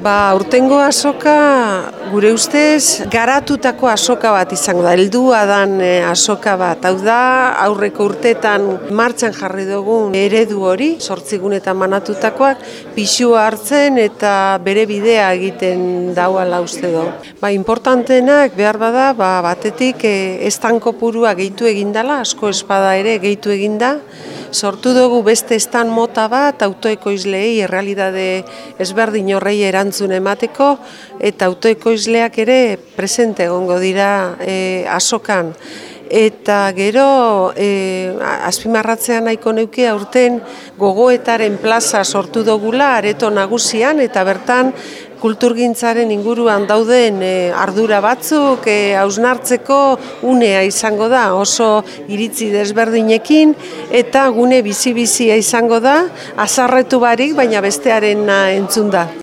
Ba, urtengo asoka gure ustez garatutako asoka bat izango da, heldua dan eh, asoka bat. Hau da, aurreko urtetan martxan jarri dugun eredu hori, sortzigunetan manatutakoak, pixua hartzen eta bere bidea egiten dauala uste du. Ba, importantenak behar bada, ba, batetik e, estanko purua gehitu egindala, asko espada ere gehitu eginda, sortu dugu beste estan mota bat autoekoizleei errealidade ezberdin horrei erantzun emateko eta autoekoizleak ere presente egongo dira e, asokan eta gero e, azpimarratzean nahiko neuke aurten gogoetaren plaza sortu dugula areto nagusian eta bertan kulturgintzaren inguruan dauden e, ardura batzuk e, hausnartzeko unea izango da oso iritzi desberdinekin eta gune bizi-bizia izango da azarretu barik baina bestearen entzun da.